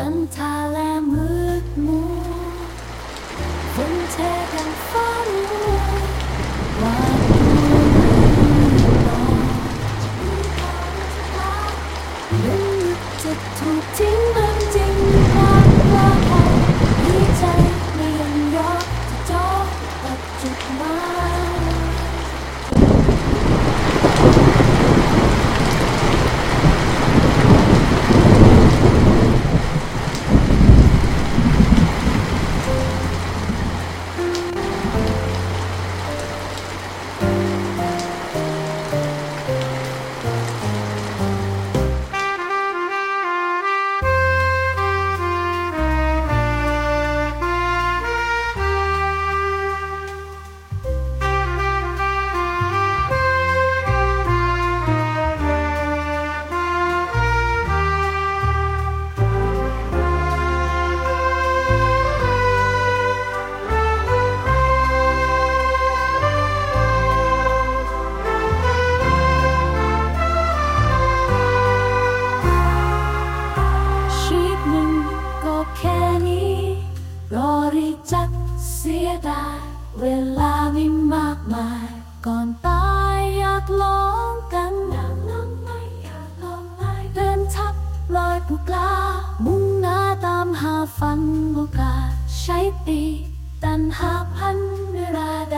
จันทาและมืดมัวฝนเทดังฟ้ามัววาดลืมจะถูกทิ้งมันจริงความกล้าหาญใจไม่ยอมยอจะจบกับจุดหมาย เวลาม่มากมาย ก่อนตายอยากลองกันอยากลองไหมอยากลองไหมเดินทับลอยผู้กล้า มุ่งหน้าตามหาฝันโอกาสใช้ตีตันหาพันเวลาได้